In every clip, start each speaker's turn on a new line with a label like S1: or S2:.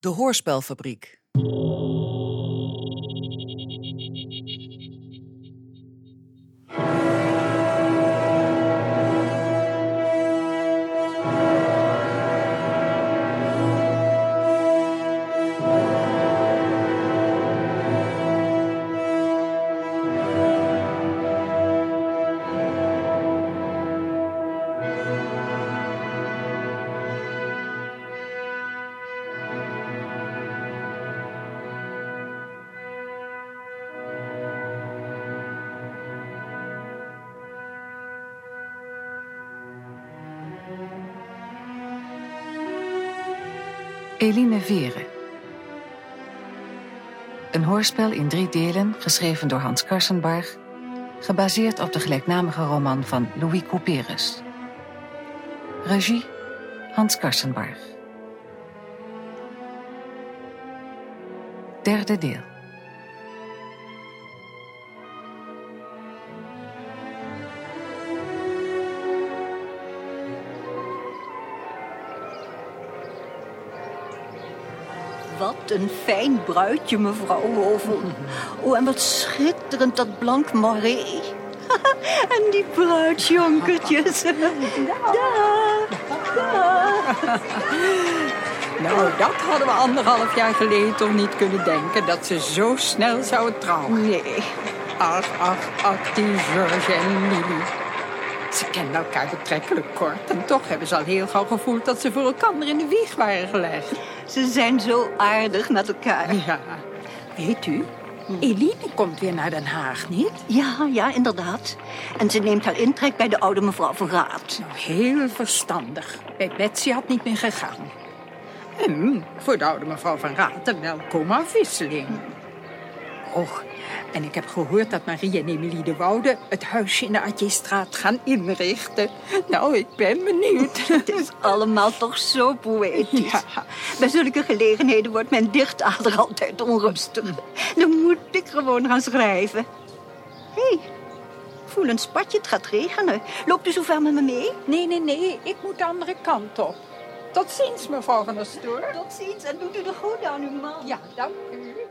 S1: De Hoorspelfabriek.
S2: Een hoorspel in drie delen, geschreven door Hans Karsenbarg, gebaseerd op de gelijknamige roman van Louis Couperus. Regie Hans Karsenbarg. Derde deel.
S3: Wat een fijn bruidje, mevrouw Hovel. Oh, en wat schitterend dat blank moré. en die bruidsjonkertjes. Daar, daar.
S4: Nou, dat hadden we anderhalf jaar geleden toch niet kunnen denken... dat ze zo snel zouden trouwen.
S3: Nee,
S4: Ach, ach, ach, die George en Lily. Ze kenden elkaar betrekkelijk kort... en toch hebben ze al heel gauw gevoeld... dat ze voor elkaar in de wieg waren gelegd.
S3: ze zijn zo aardig met elkaar.
S4: Ja. Weet u, Eline komt weer naar Den Haag, niet?
S3: Ja, ja, inderdaad. En ze neemt haar intrek bij de oude mevrouw van Raad.
S4: Nou, heel verstandig. Bij Betsy had niet meer gegaan. En voor de oude mevrouw van Raad een welkome afwisseling. Och, en ik heb gehoord dat Marie en Emilie de Woude... het huisje in de Atjestraat gaan inrichten. Nou, ik ben benieuwd.
S3: Het is allemaal toch zo poëtisch.
S4: Ja.
S3: Bij zulke gelegenheden wordt mijn dichtader altijd onrustig. Dan moet ik gewoon gaan schrijven. Hé, hey, voel een spatje, het gaat regenen. Loopt u zo ver met me mee?
S4: Nee, nee, nee, ik moet de andere kant op. Tot ziens, mevrouw van der Stoor.
S3: Tot ziens en doet u de goed aan uw man.
S4: Ja, dank u.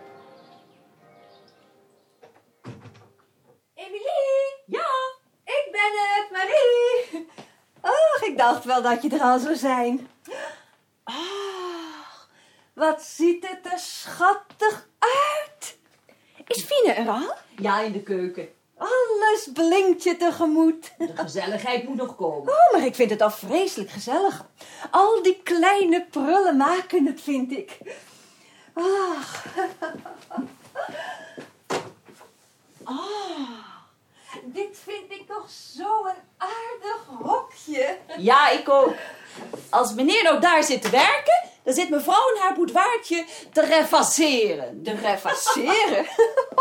S5: het, Marie. Ach, ik dacht wel dat je er al zou zijn. Ach, wat ziet het er schattig uit. Is Fine er al?
S6: Ja, in de keuken.
S5: Alles blinkt je tegemoet.
S6: De gezelligheid moet nog komen.
S5: Oh, maar ik vind het al vreselijk gezellig. Al die kleine prullen maken het, vind ik. Ach. Ah, dit vind ik toch zo'n aardig hokje.
S6: Ja, ik ook. Als meneer nou daar zit te werken, dan zit mevrouw in haar boudoirtje te refasseren.
S5: De refasseren?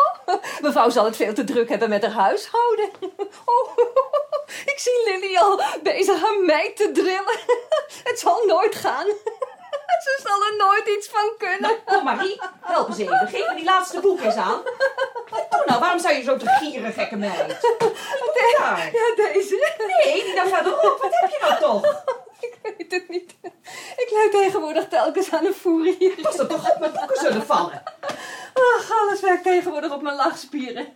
S5: Mevrouw zal het veel te druk hebben met haar huishouden. Oh, ik zie Lily al bezig haar meid te drillen. Het zal nooit gaan. Ze zal er nooit iets van kunnen.
S6: Kom Marie, help eens even. Geef me die laatste boek eens aan. Doe nou, waarom zou je zo te gieren, gekke meid? Kom daar.
S5: Ja, deze.
S6: Nee, die daar verderop. Wat heb je nou toch?
S5: Ik weet het niet. Ik lijk tegenwoordig telkens aan een fourier.
S6: Pas er toch op mijn boeken zullen vallen.
S5: Ach, alles werkt tegenwoordig op mijn lachspieren.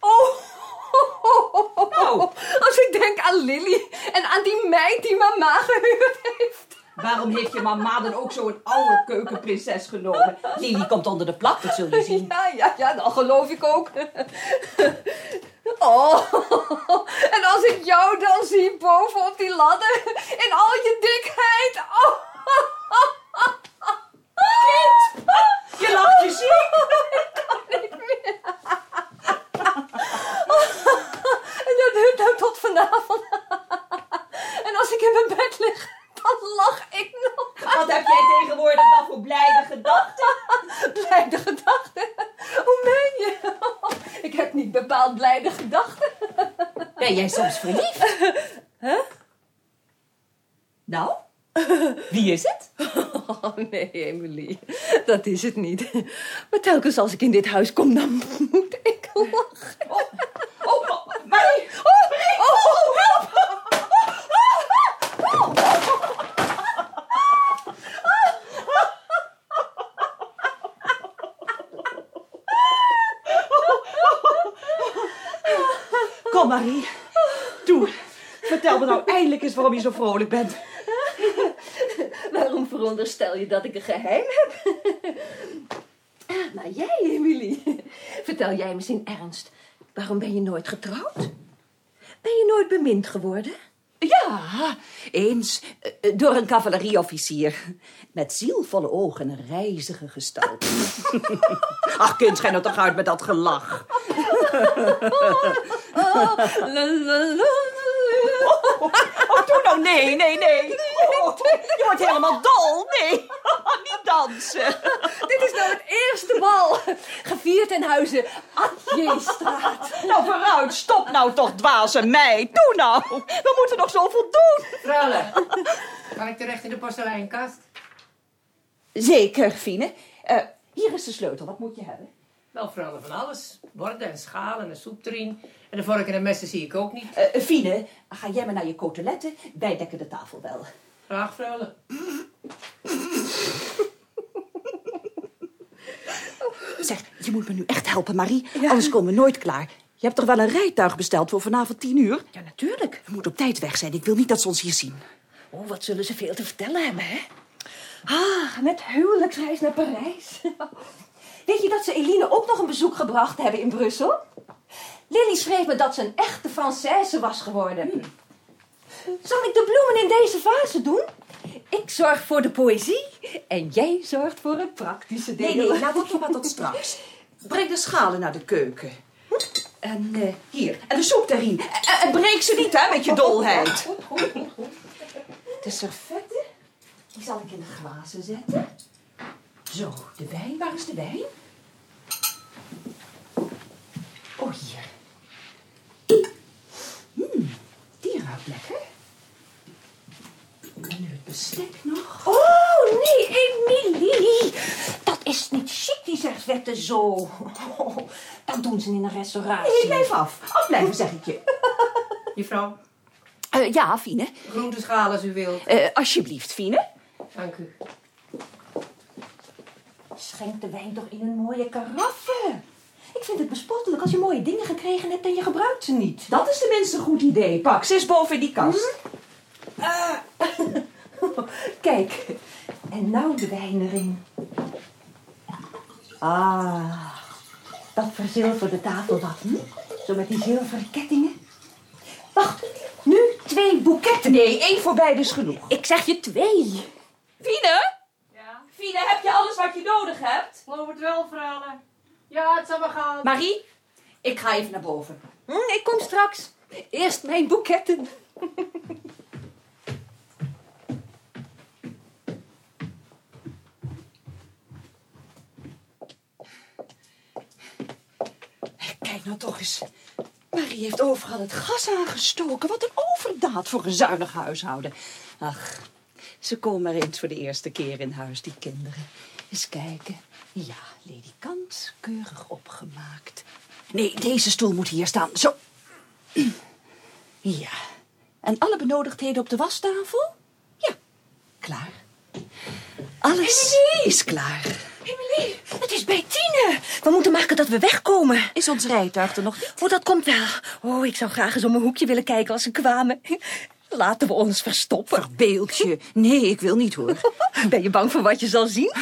S5: Oh.
S6: Nou.
S5: Als ik denk aan Lily en aan die meid die mama gehuurd heeft.
S6: Waarom heeft je mama dan ook zo'n oude keukenprinses genomen? Lily komt onder de plak, dat zul je zien.
S5: Ja, ja, ja, dat geloof ik ook. Oh, en als ik jou dan zie boven op die ladder in al je dikheid. Oh.
S6: Kind, je lacht je ziek.
S5: En dat duurt nou tot vanavond. En als ik in mijn bed lig, dan lach ik nog.
S6: Wat heb jij tegenwoordig dan voor blijde gedachten?
S5: Blijde gedachten. Hoe meen je? Ik heb niet bepaald blijde gedachten.
S6: Ben jij soms verliefd?
S5: Huh?
S6: Nou, wie is het?
S5: Oh, nee, Emily. Dat is het niet. Maar telkens als ik in dit huis kom, dan moet ik lachen.
S6: Oh, oh.
S5: Oh,
S6: Kom, Marie. Toe, vertel me nou eindelijk eens waarom je zo vrolijk bent.
S5: Waarom veronderstel je dat ik een geheim heb? maar jij, Emily. Vertel jij misschien ernst. Waarom ben je nooit getrouwd? Ben je nooit bemind geworden?
S6: Ja, eens eh, door een cavalerieofficier. Met zielvolle ogen en een reizige gestalte. Ach, kind, schijn nou toch uit met dat gelach.
S5: La, la, la, la.
S6: Oh, doe nou, nee, nee, nee. Oh, je wordt helemaal dol, nee. Niet dansen.
S5: Dit is nou het eerste bal. Gevierd in huizen Atjeestraat.
S6: Nou, vooruit, stop nou toch, dwaze meid. Doe nou, we moeten nog zoveel doen.
S1: Freule, kan ik terecht in de porseleinkast?
S6: Zeker, Fine. Eh, hier is de sleutel, wat moet je hebben?
S1: Wel, freule, van alles. Borden en schalen en soepterien. En de vorken en messen zie ik ook niet.
S6: Eh Fine, ga jij maar naar je koteletten. Wij dekken de tafel wel.
S1: Graag, freule.
S6: Zeg, je moet me nu echt helpen, Marie. Anders komen we nooit klaar. Je hebt toch wel een rijtuig besteld voor vanavond tien uur?
S5: Ja, natuurlijk.
S6: We moeten op tijd weg zijn. Ik wil niet dat ze ons hier zien.
S5: Oh, wat zullen ze veel te vertellen hebben, hè? Ah, met huwelijksreis naar Parijs. Weet je dat ze Eline ook nog een bezoek gebracht hebben in Brussel? Lily schreef me dat ze een echte Française was geworden. Zal ik de bloemen in deze vase doen? Ik zorg voor de poëzie en jij zorgt voor het praktische deel.
S6: Nee, nee, laat dat nog maar tot straks. Breng de schalen naar de keuken. En eh, hier, en de soep daarin. En, en breek ze niet, hè, met je dolheid. De servetten, die zal ik in de glazen zetten. Zo, de wijn, waar is de wijn? Oh, hier. Hmm, die ruikt lekker. En nu het bestek nog.
S5: Oh, nee, Emilie. Dat is niet chic, die servetten zo. Oh, dat doen ze in een restauratie.
S6: Nee, blijf af. Afblijven, zeg ik je.
S1: Juffrouw,
S6: Eh, ja, Fine.
S1: groenteschaal als u wilt.
S6: Eh, alsjeblieft, Fine.
S1: Dank u.
S5: Schenk de wijn toch in een mooie karaffe. Ik vind het bespottelijk als je mooie dingen gekregen hebt en je gebruikt ze niet.
S6: Dat is tenminste een goed idee. Pak, ze is boven in die kast.
S5: Kijk, en nou de wijn erin. Ah, dat verzilverde tafel wat, hm? Zo met die zilveren kettingen. Wacht, nu twee boeketten.
S6: Nee, één voor beide is genoeg.
S5: Ik zeg je twee.
S6: Fine?
S1: Ja?
S6: Fine, heb je alles wat je nodig hebt?
S1: Geloof het wel, freule. Ja, het zal wel gaan.
S6: Marie, ik ga even naar boven.
S5: Hm, ik kom straks. Eerst mijn boeketten.
S6: Kijk nou toch eens. Marie heeft overal het gas aangestoken. Wat een overdaad voor een zuinig huishouden. Ach, ze komen maar eens voor de eerste keer in huis, die kinderen. Eens kijken. Ja, ledikant, keurig opgemaakt. Nee, deze stoel moet hier staan. Zo. Ja. En alle benodigdheden op de wastafel? Ja, klaar. Alles is klaar.
S5: Emily, het is bij tienen. We moeten maken dat we wegkomen.
S6: Is ons rijtuig er nog niet?
S5: Oh, dat komt wel. Oh, ik zou graag eens om een hoekje willen kijken als ze kwamen. Laten we ons verstoppen.
S6: Verbeeldje. Nee, ik wil niet hoor.
S5: Ben je bang voor wat je zal zien?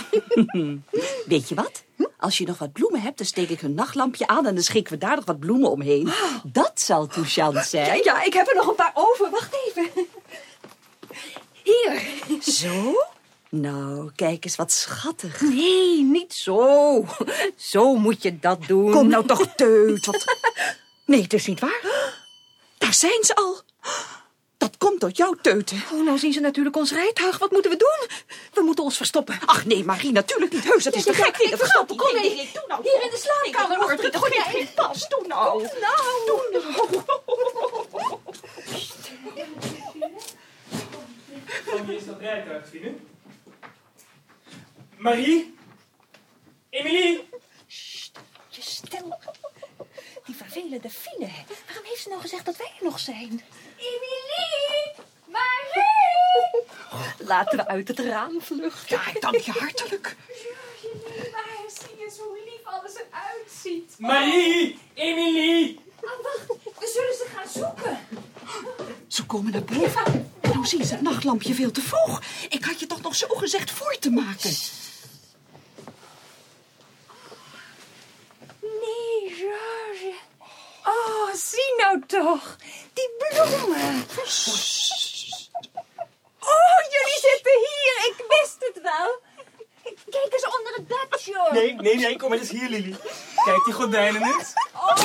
S6: Weet je wat? Als je nog wat bloemen hebt, dan steek ik een nachtlampje aan... en dan schikken we daar nog wat bloemen omheen. Dat zal touchant zijn.
S5: Ja, ja, ik heb er nog een paar over. Wacht even. Hier.
S6: Zo? Nou, kijk eens wat schattig.
S5: Nee, niet zo. Zo moet je dat doen.
S6: Kom nou toch, teut. Wat... Nee, het is niet waar. Daar zijn ze al. Komt door jouw teuten.
S5: Oh, nou zien ze natuurlijk ons rijtuig. Wat moeten we doen? We moeten ons verstoppen.
S6: Ach nee, Marie, natuurlijk niet. Heus, dat is te gek.
S5: ik verstap me. Kom mee.
S6: doe nou.
S5: Hier in de slaapkamer.
S6: hoort
S5: het
S6: toch
S5: gordijn.
S6: geen pas. Doe nou.
S5: Nou.
S6: Doe nou.
S7: Van wie is dat rijtuig, Fine? Marie? Emilie?
S5: Je stil. Die vervelende Fine. Waarom heeft ze nou gezegd dat wij er nog zijn?
S8: Emilie! Marie!
S5: Laten we uit het raam vluchten.
S6: Ja, ik dank je hartelijk.
S8: Maar zie je zo lief alles eruit ziet.
S7: Marie! Emilie!
S8: Oh, wacht, we zullen ze gaan
S9: zoeken?
S3: Ze komen naar boven. En nou zien ze het nachtlampje veel te vroeg. Ik had je toch nog zo gezegd voor te maken.
S9: Nee, George. Oh, zie nou toch. Die bloemen. Oh, jullie zitten hier. Ik wist het wel. Kijk eens onder het bed, George.
S7: Nee, nee, nee, kom maar eens hier, Lily. Kijk die gordijnen eens.
S9: Oh.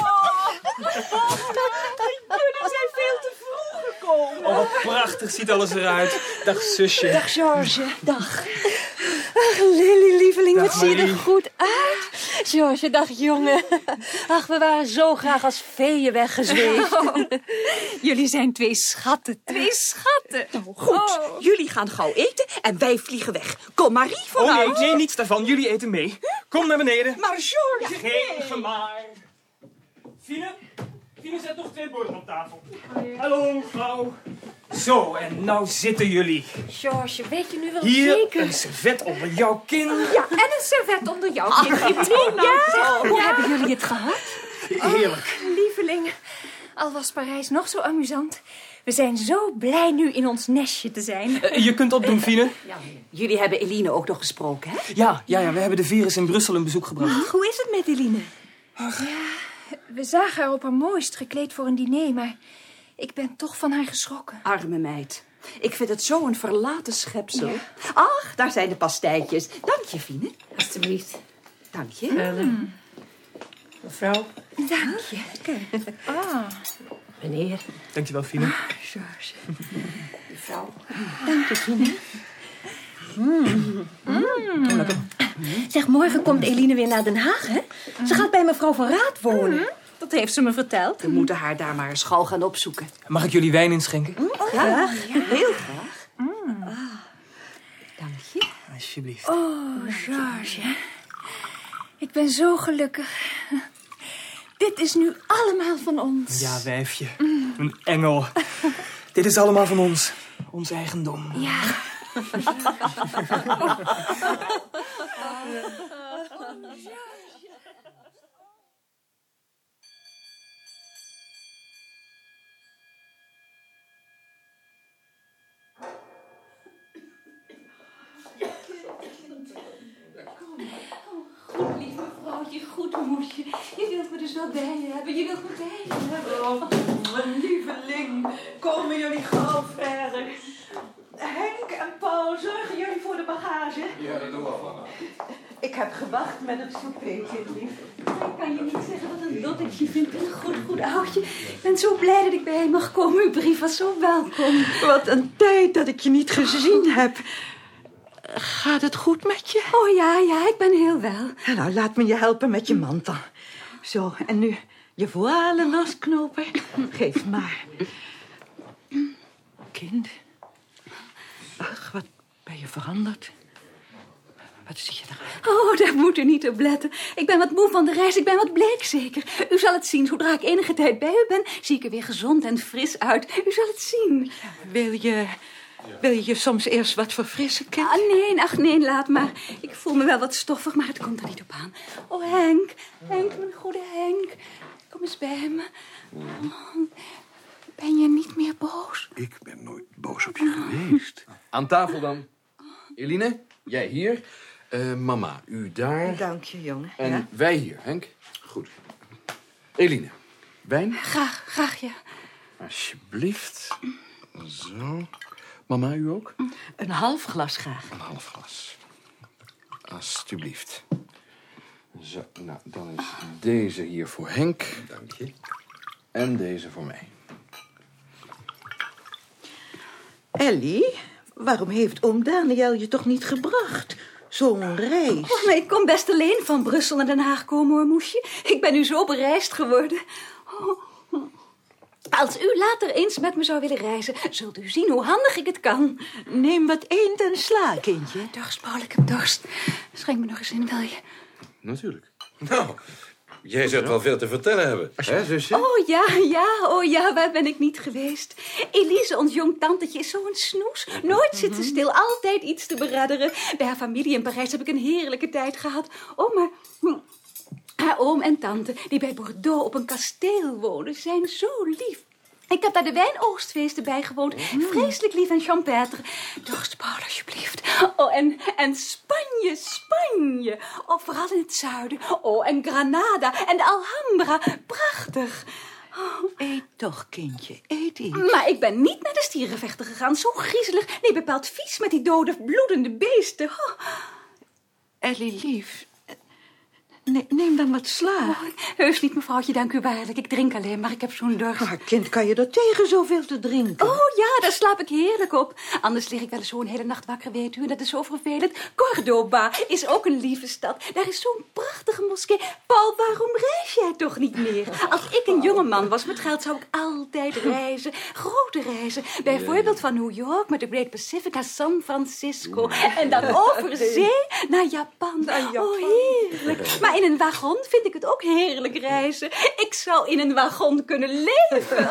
S3: Jullie zijn veel te vroeg gekomen.
S7: Oh, wat prachtig ziet alles eruit. Dag, zusje.
S3: Dag, George. Dag.
S8: Ach, Lily, lieveling,
S7: Dag,
S8: wat zie je er goed uit. George, dag jongen. Ach, we waren zo graag als veeën weggezweefd.
S9: Jullie zijn twee schatten. Twee schatten.
S3: Goed, jullie gaan gauw eten en wij vliegen weg. Kom, Marie,
S7: Oh
S3: vooruit.
S7: nee, nee, niets daarvan. Jullie eten mee. Kom naar beneden.
S3: Maar George...
S7: Geen gemaar. Fine, Fine zet nog twee borden op tafel. Hallo, mevrouw. Zo, en nou zitten jullie.
S8: George, weet je nu wel
S7: Hier
S8: zeker?
S7: een servet onder jouw kin.
S9: Ja, en een servet onder jouw kin.
S8: Ja, hoe hebben jullie het gehad?
S7: Heerlijk.
S9: Lieveling, al was Parijs nog zo amusant. We zijn zo blij nu in ons nestje te zijn.
S7: Eh, je kunt opdoen, Fine.
S3: Jullie hebben Eline ook nog gesproken, hè?
S7: Ja, ja, ja, we hebben de virus in Brussel een bezoek gebracht.
S9: Hoe is het met Eline? Ja, we zagen haar op haar mooist gekleed voor een diner, maar ik ben toch van haar geschrokken.
S3: Arme meid. Ik vind het zo'n verlaten schepsel. Ach, daar zijn de pastijtjes. Dank je, Fine.
S1: Alsjeblieft.
S3: Dank je.
S1: Mevrouw,
S9: Dank je. Ah,
S1: meneer,
S7: Dankjewel, Fine.
S1: mevrouw.
S8: Zeg, morgen komt Eline weer naar Den Haag, hè? Ze gaat bij mevrouw van Raad wonen.
S9: Dat heeft ze me verteld.
S3: We moeten haar daar maar eens gauw gaan opzoeken.
S7: Mag ik jullie wijn inschenken?
S3: Graag. Heel graag. Ah, dank je.
S7: Alsjeblieft.
S9: Oh, George. Ik ben zo gelukkig. Dit is nu allemaal van ons.
S7: Ja, wijfje. Een engel. Dit is allemaal van ons. Ons eigendom.
S9: Ja.
S8: lieve vrouwtje, goed moesje. Je wilt me dus wel bij je hebben. Je wilt me bij je hebben.
S3: Oh, mijn lieveling. Komen jullie gauw verder. Henk en Paul, zorgen jullie voor de bagage?
S10: Ja, dat doen we allemaal.
S3: Ik heb gewacht met het soupeetje, lief.
S8: Ik kan je niet zeggen wat een dot ik je vind. Een goed, goed oudje. Ik ben zo blij dat ik bij je mag komen. Uw brief was zo welkom.
S3: Wat een tijd dat ik je niet gezien heb. Gaat het goed met je?
S8: Oh ja, ja, ik ben heel wel.
S3: Nou, laat me je helpen met je mantel. Zo, en nu je voile losknopen. Geef maar. Kind. Ach, wat ben je veranderd. Wat zie je eruit?
S8: Oh, daar moet u niet op letten. Ik ben wat moe van de reis. Ik ben wat bleek zeker. U zal het zien. Zodra ik enige tijd bij u ben, zie ik er weer gezond en fris uit. U zal het zien.
S3: Wil je, wil je je soms eerst wat verfrissen, kind?
S8: Ah, nee, ach nee, laat maar. Ik voel me wel wat stoffig, maar het komt er niet op aan. Oh, Henk. Henk, mijn goede Henk. Kom eens bij me. Oh, ben je niet meer boos?
S10: Ik ben nooit boos op je geweest. Aan tafel dan. Eline, jij hier. Eh, mama, u daar.
S3: Dank je, jongen.
S10: En
S3: Ja?
S10: wij hier, Henk. Goed. Eline, wijn?
S9: Graag, graag, ja.
S10: Alsjeblieft. Zo. Mama, u ook?
S3: Een half glas graag.
S10: Een half glas. Alsjeblieft. Zo, nou, dan is deze hier voor Henk. Dank je. En deze voor mij.
S3: Ellie, waarom heeft oom Daniel je toch niet gebracht? Zo'n reis.
S8: Oh, maar ik kon best alleen van Brussel naar Den Haag komen, hoor, moesje. Ik ben nu zo bereisd geworden. Oh. Als u later eens met me zou willen reizen, zult u zien hoe handig ik het kan.
S3: Neem wat eend en sla, kindje.
S8: Dorst, Paul, ik heb dorst. Schenk me nog eens in, wil je?
S10: Natuurlijk.
S11: Nou, jij zult wel veel te vertellen hebben. Hè, zusje?
S8: Oh ja, ja, oh ja, waar ben ik niet geweest? Elise, ons jong tantetje, is zo'n snoes. Nooit zit ze stil, altijd iets te beredderen. Bij haar familie in Parijs heb ik een heerlijke tijd gehad. Oh, maar... Haar oom en tante, die bij Bordeaux op een kasteel wonen, zijn zo lief. Ik heb daar de wijnoogstfeesten bijgewoond. Vreselijk lief en champêtre. Dorst, Paul, alsjeblieft. Oh, en, en Spanje, Spanje. Oh, vooral in het zuiden. Oh, en Granada en de Alhambra. Prachtig. Oh.
S3: Eet toch, kindje, eet iets.
S8: Maar ik ben niet naar de stierenvechten gegaan. Zo griezelig. Nee, bepaald vies met die dode, bloedende beesten. Oh.
S3: Ellie, lief, ne- neem dan wat sla.
S8: Oh, heus niet, mevrouwtje, dank u waarlijk. Ik drink alleen, maar ik heb zo'n dorst.
S3: Maar kind, kan je er tegen zoveel te drinken?
S8: Oh ja, daar slaap ik heerlijk op. Anders lig ik wel eens zo'n hele nacht wakker, weet u. En dat is zo vervelend. Cordoba is ook een lieve stad. Daar is zo'n prachtige moskee. Paul, waarom reis jij toch niet meer? Als ik een jonge man was met geld, zou ik altijd reizen. Grote reizen. Bijvoorbeeld van New York met de Great Pacific naar San Francisco. En dan over zee naar Japan. Oh, heerlijk. Maar in een wagon vind ik het ook heerlijk reizen. Ik zou in een wagon kunnen leven.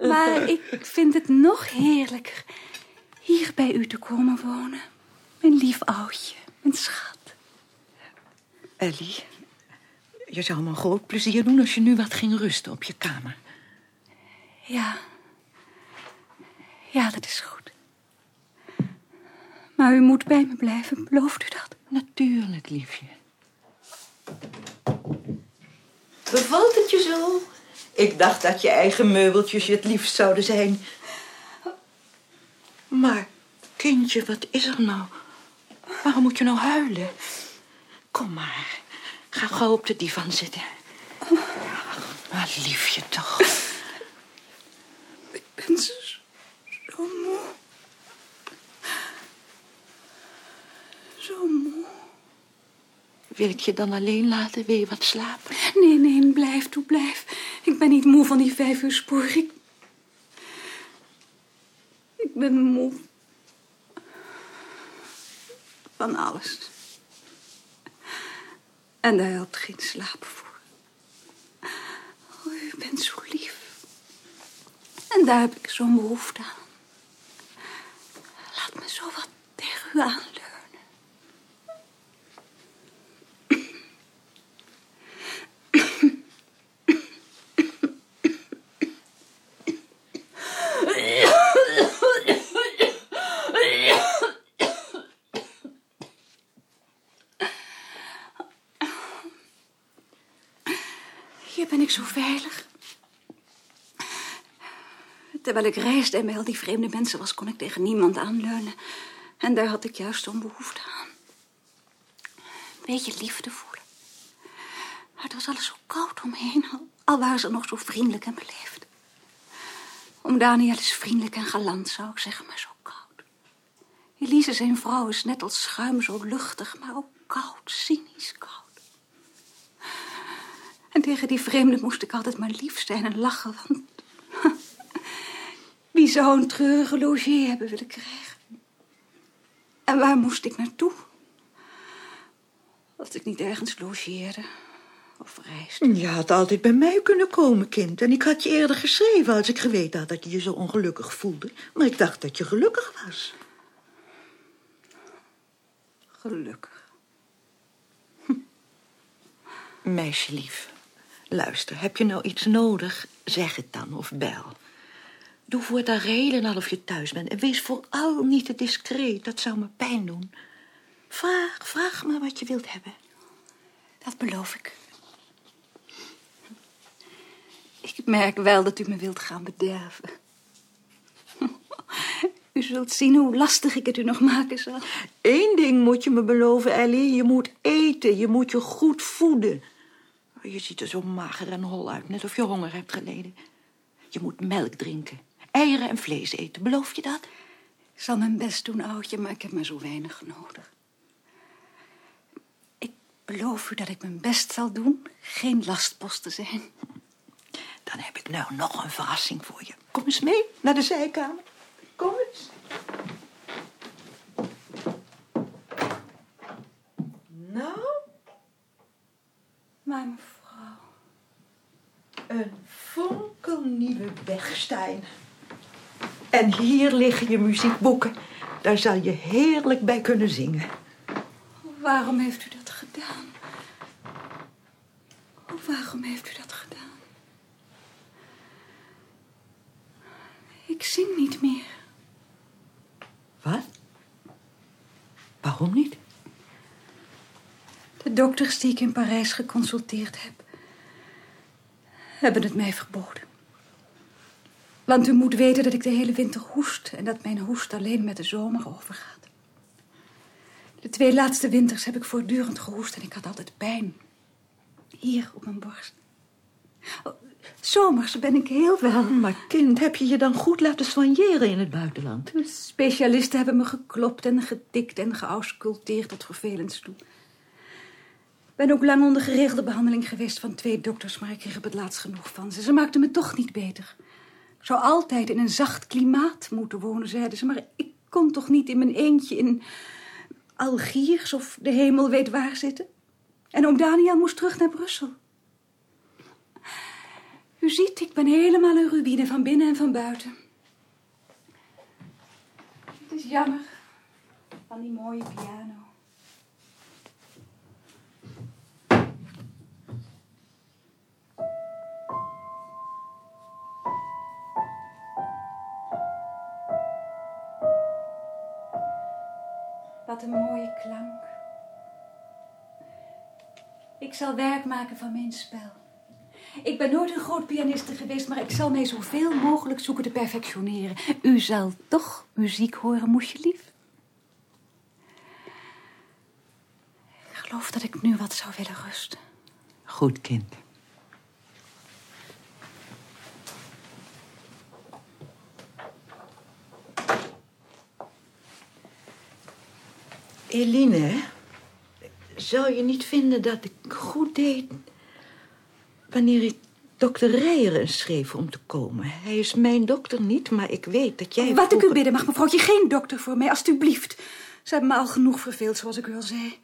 S8: Maar ik vind het nog heerlijker hier bij u te komen wonen. Mijn lief oudje, mijn schat.
S3: Ellie, je zou me een groot plezier doen als je nu wat ging rusten op je kamer.
S8: Ja. Ja, dat is goed. Maar u moet bij me blijven, belooft u dat?
S3: Natuurlijk, liefje.
S12: Bevalt het je zo?
S3: Ik dacht dat je eigen meubeltjes je het liefst zouden zijn. Maar, kindje, wat is er nou? Waarom moet je nou huilen? Kom maar, ga gauw op de divan zitten. Maar liefje toch.
S8: Ik ben zo moe. Zo moe.
S3: Wil ik je dan alleen laten? Wil je wat slapen?
S8: Nee, nee, blijf toe, blijf. Ik ben niet moe van die vijf uur spoor. Ik, ik ben moe. Van alles. En daar helpt geen slaap voor. Oh, u bent zo lief. En daar heb ik zo'n behoefte aan. Laat me zo wat tegen u aanleunen. Hier ben ik zo veilig. Terwijl ik reisde en bij al die vreemde mensen was, kon ik tegen niemand aanleunen. En daar had ik juist zo'n behoefte aan. Een beetje liefde voelen. Maar het was alles zo koud omheen, al, al waren ze nog zo vriendelijk en beleefd. Om Daniel is vriendelijk en galant, zou ik zeggen, maar zo koud. Elise, zijn vrouw, is net als schuim zo luchtig, maar ook koud, cynisch koud. En tegen die vreemden moest ik altijd maar lief zijn en lachen, want... Wie zou een treurige logier hebben willen krijgen? En waar moest ik naartoe? Als ik niet ergens logeerde of reisde.
S3: Je had altijd bij mij kunnen komen, kind. En ik had je eerder geschreven als ik geweten had dat je je zo ongelukkig voelde. Maar ik dacht dat je gelukkig was.
S8: Gelukkig.
S3: Meisjelief, luister, heb je nou iets nodig? Zeg het dan of bel. Doe voor het reden al of je thuis bent. En wees vooral niet te discreet, dat zou me pijn doen. Vraag, vraag maar wat je wilt hebben.
S8: Dat beloof ik. Ik merk wel dat u me wilt gaan bederven. U zult zien hoe lastig ik het u nog maken zal.
S3: Eén ding moet je me beloven, Ellie. Je moet eten, je moet je goed voeden. Je ziet er zo mager en hol uit, net of je honger hebt geleden. Je moet melk drinken, eieren en vlees eten. Beloof je dat?
S8: Ik zal mijn best doen, oudje, maar ik heb maar zo weinig nodig. Ik beloof u dat ik mijn best zal doen geen lastpost te zijn.
S3: Dan heb ik nou nog een verrassing voor je. Kom eens mee naar de zijkamer. Kom eens. Nou,
S8: Maar mevrouw...
S3: een En hier liggen je muziekboeken. Daar zal je heerlijk bij kunnen zingen.
S8: Waarom heeft u dat gedaan? Oh, waarom heeft u dat gedaan? Ik zing niet meer.
S3: Wat? Waarom niet?
S8: De dokters die ik in Parijs geconsulteerd heb, hebben het mij verboden. Want u moet weten dat ik de hele winter hoest en dat mijn hoest alleen met de zomer overgaat. De twee laatste winters heb ik voortdurend gehoest en ik had altijd pijn. Hier op mijn borst. Oh, zomers ben ik heel wel.
S3: Maar kind, heb je je dan goed laten soigneren in het buitenland?
S8: De specialisten hebben me geklopt en getikt en geausculteerd tot vervelend toe. Ik ben ook lang onder geregelde behandeling geweest van twee dokters, maar ik kreeg op het laatst genoeg van ze. Ze maakten me toch niet beter. Zou altijd in een zacht klimaat moeten wonen, zeiden ze, maar ik kon toch niet in mijn eentje in Algiers of de hemel weet waar zitten. En oom Daniel moest terug naar Brussel. U ziet, ik ben helemaal een ruïne van binnen en van buiten. Het is jammer van die mooie piano. Wat een mooie klank. Ik zal werk maken van mijn spel. Ik ben nooit een groot pianiste geweest, maar ik zal mij zoveel mogelijk zoeken te perfectioneren. U zal toch muziek horen, moesje lief? Ik geloof dat ik nu wat zou willen rusten.
S3: Goed, kind. Eline, zou je niet vinden dat ik goed deed wanneer ik dokter Reijeren schreef om te komen? Hij is mijn dokter niet, maar ik weet dat jij...
S8: Wat ik u bidden mag, mevrouwtje, geen dokter voor mij, alstublieft. Ze hebben me al genoeg verveeld, zoals ik u al zei.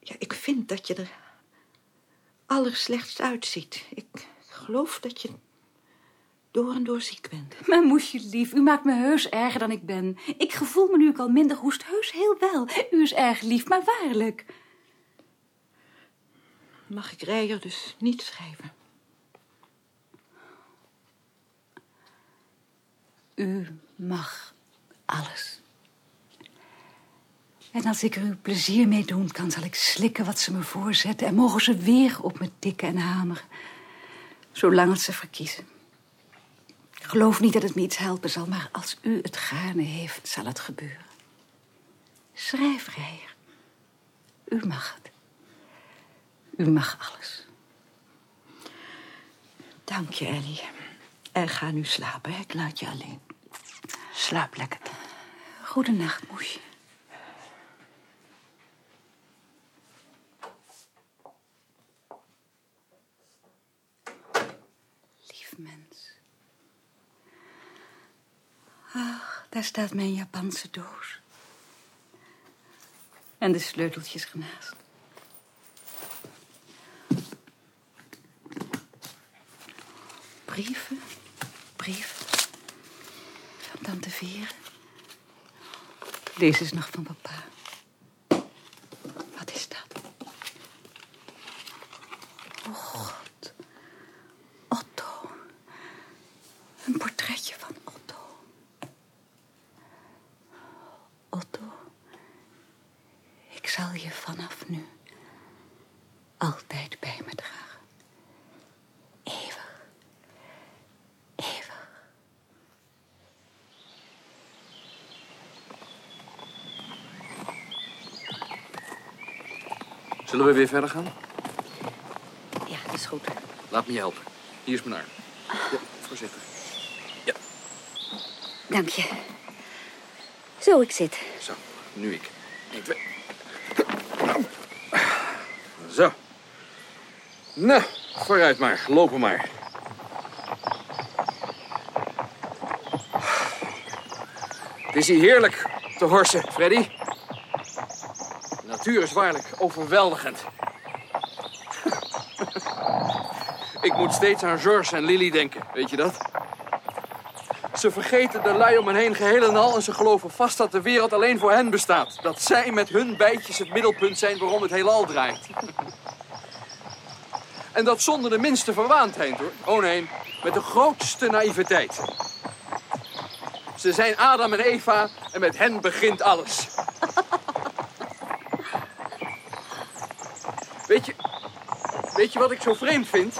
S3: Ja, ik vind dat je er allerslechtst uitziet. Ik geloof dat je door en door ziek bent.
S8: Maar moesje lief, u maakt me heus erger dan ik ben. Ik gevoel me nu ik al minder hoest heus heel wel. U is erg lief, maar waarlijk.
S3: Mag ik Rijer dus niet schrijven?
S8: U mag alles. En als ik er u plezier mee doen kan, zal ik slikken wat ze me voorzetten... en mogen ze weer op me tikken en hameren. Zolang het ze verkiezen. Geloof niet dat het me helpen zal, maar als u het gaarne heeft, zal het gebeuren. Schrijf, Rijer. U mag het. U mag alles.
S3: Dank je, Ellie. En ga nu slapen, ik laat je alleen. Slaap lekker.
S8: Goedenacht, moesje. Lief mens. Ach, daar staat mijn Japanse doos. En de sleuteltjes ernaast. Brieven, brieven. Van tante Vere. Deze is nog van papa. Wat is dat? Oh god. Otto. Een portretje van Otto. Otto. Ik zal je vanaf nu altijd bij me dragen. Eeuwig. Eeuwig.
S10: Zullen we weer verder gaan?
S3: Ja, dat is goed.
S10: Laat me je helpen. Hier is mijn arm. Ja, voorzichtig. Ja,
S8: Dank je. Zo, ik zit.
S10: zo. Nu ik. Eén, twee. Zo. Nou, vooruit maar. Lopen maar. Het is hier heerlijk te horsen, Freddy. Natuur is waarlijk overweldigend. Ik moet steeds aan George en Lily denken, weet je dat? Ze vergeten de lui om hen heen geheel en al... en ze geloven vast dat de wereld alleen voor hen bestaat. Dat zij met hun bijtjes het middelpunt zijn waarom het heelal draait. En dat zonder de minste verwaandheid, hoor. Oh nee, met de grootste naïviteit. Ze zijn Adam en Eva en met hen begint alles. Weet je, weet je wat ik zo vreemd vind?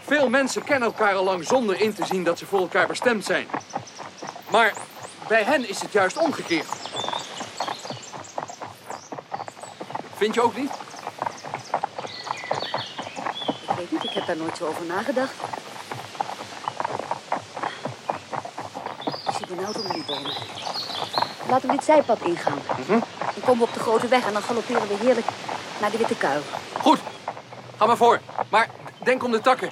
S10: Veel mensen kennen elkaar al lang zonder in te zien dat ze voor elkaar bestemd zijn. Maar bij hen is het juist omgekeerd. Vind je ook niet?
S13: Ik weet niet, ik heb daar nooit zo over nagedacht. Ik zie benauwd onder die bomen. Laten we dit zijpad ingaan. Dan komen we op de grote weg en dan galopperen we heerlijk naar de Witte Kuil.
S10: Goed, ga maar voor. Maar denk om de takken.